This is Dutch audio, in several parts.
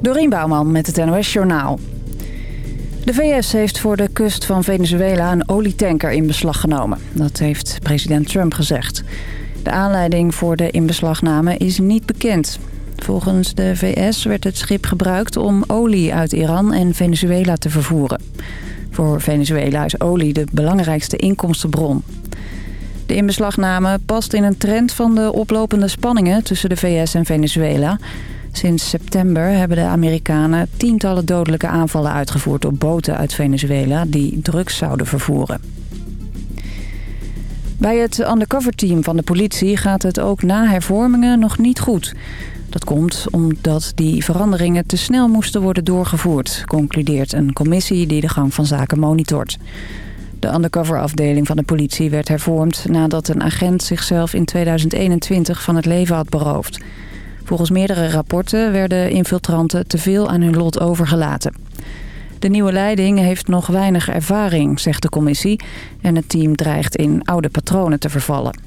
Dorien Bouwman met het NOS Journaal. De VS heeft voor de kust van Venezuela een olietanker in beslag genomen. Dat heeft president Trump gezegd. De aanleiding voor de inbeslagname is niet bekend. Volgens de VS werd het schip gebruikt om olie uit Iran en Venezuela te vervoeren. Voor Venezuela is olie de belangrijkste inkomstenbron. De inbeslagname past in een trend van de oplopende spanningen tussen de VS en Venezuela... Sinds september hebben de Amerikanen tientallen dodelijke aanvallen uitgevoerd op boten uit Venezuela die drugs zouden vervoeren. Bij het undercover-team van de politie gaat het ook na hervormingen nog niet goed. Dat komt omdat die veranderingen te snel moesten worden doorgevoerd... concludeert een commissie die de gang van zaken monitort. De undercover-afdeling van de politie werd hervormd... nadat een agent zichzelf in 2021 van het leven had beroofd. Volgens meerdere rapporten werden infiltranten te veel aan hun lot overgelaten. De nieuwe leiding heeft nog weinig ervaring, zegt de commissie... en het team dreigt in oude patronen te vervallen.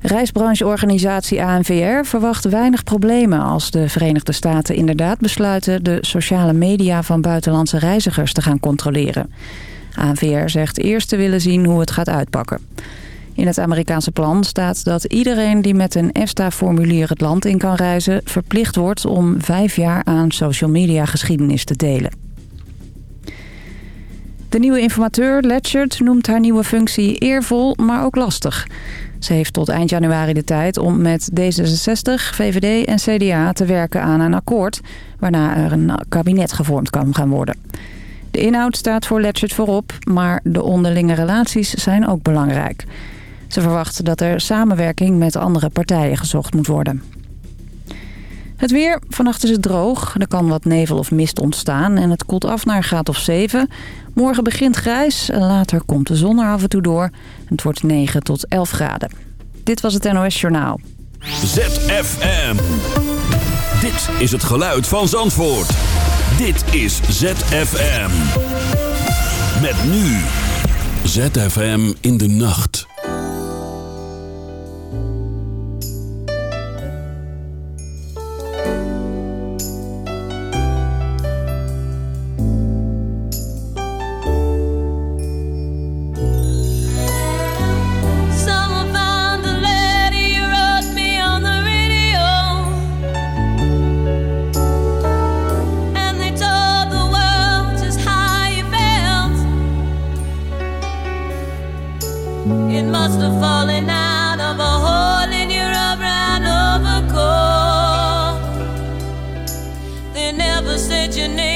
Reisbrancheorganisatie ANVR verwacht weinig problemen als de Verenigde Staten inderdaad besluiten de sociale media van buitenlandse reizigers te gaan controleren. ANVR zegt eerst te willen zien hoe het gaat uitpakken. In het Amerikaanse plan staat dat iedereen die met een EFTA-formulier het land in kan reizen... verplicht wordt om vijf jaar aan social media geschiedenis te delen. De nieuwe informateur Letchert noemt haar nieuwe functie eervol, maar ook lastig. Ze heeft tot eind januari de tijd om met D66, VVD en CDA te werken aan een akkoord... waarna er een kabinet gevormd kan gaan worden. De inhoud staat voor Letchert voorop, maar de onderlinge relaties zijn ook belangrijk... Ze verwacht dat er samenwerking met andere partijen gezocht moet worden. Het weer. Vannacht is het droog. Er kan wat nevel of mist ontstaan en het koelt af naar een graad of 7. Morgen begint grijs en later komt de zon er af en toe door. Het wordt 9 tot 11 graden. Dit was het NOS Journaal. ZFM. Dit is het geluid van Zandvoort. Dit is ZFM. Met nu. ZFM in de nacht. falling out of a hole in your rubber and overcoat. They never said your name.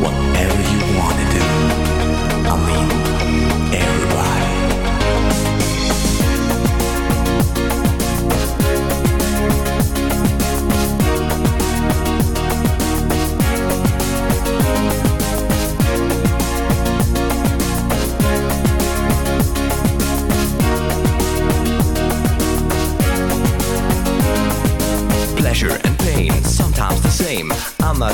whatever you want to do. I mean,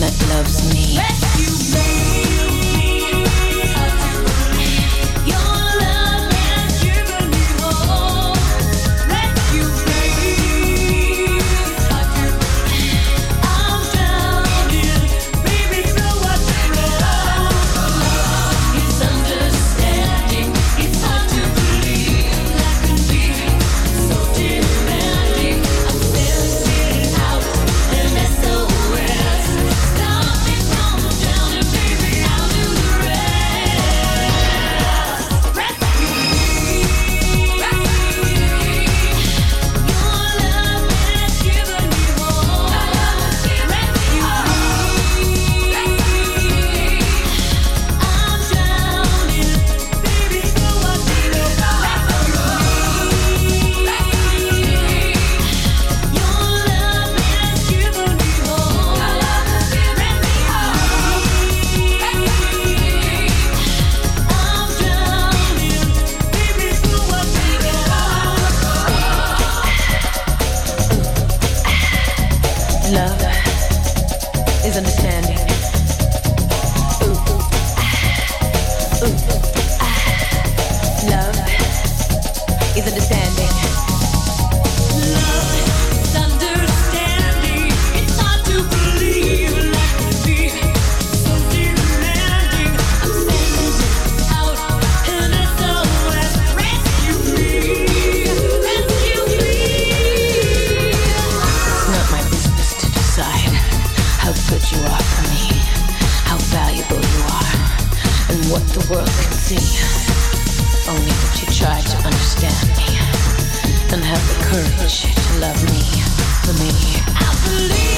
that loves me. courage to love me for me. I believe.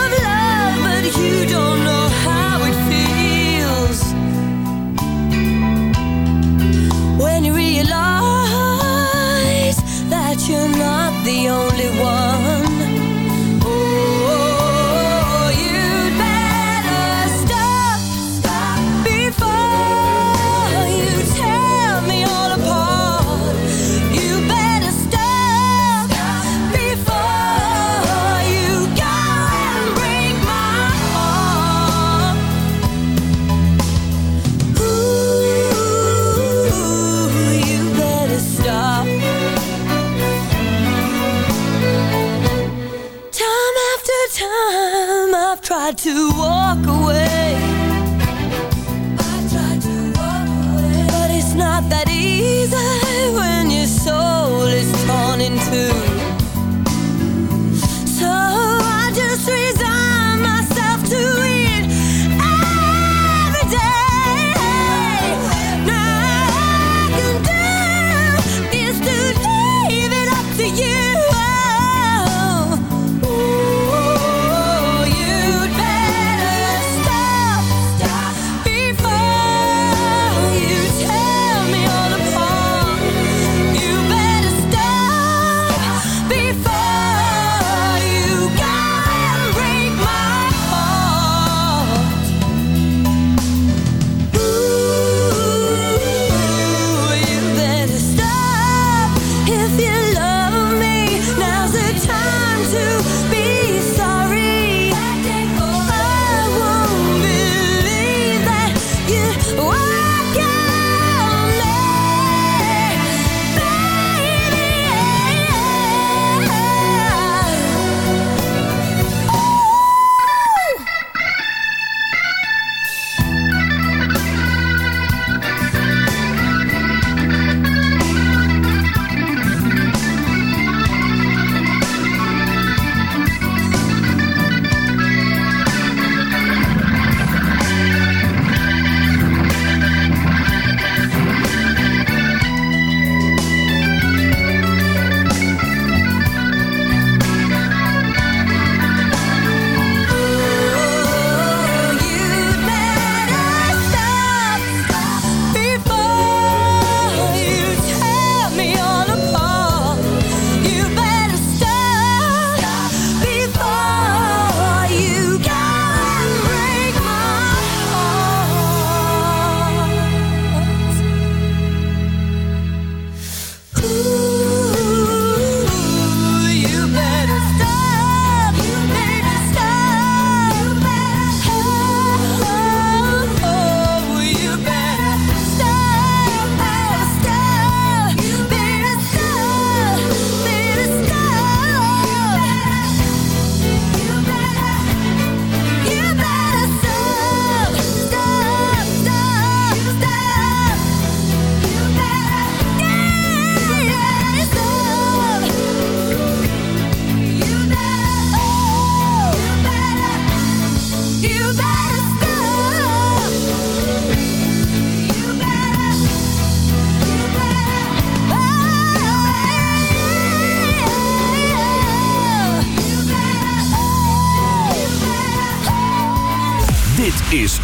only one.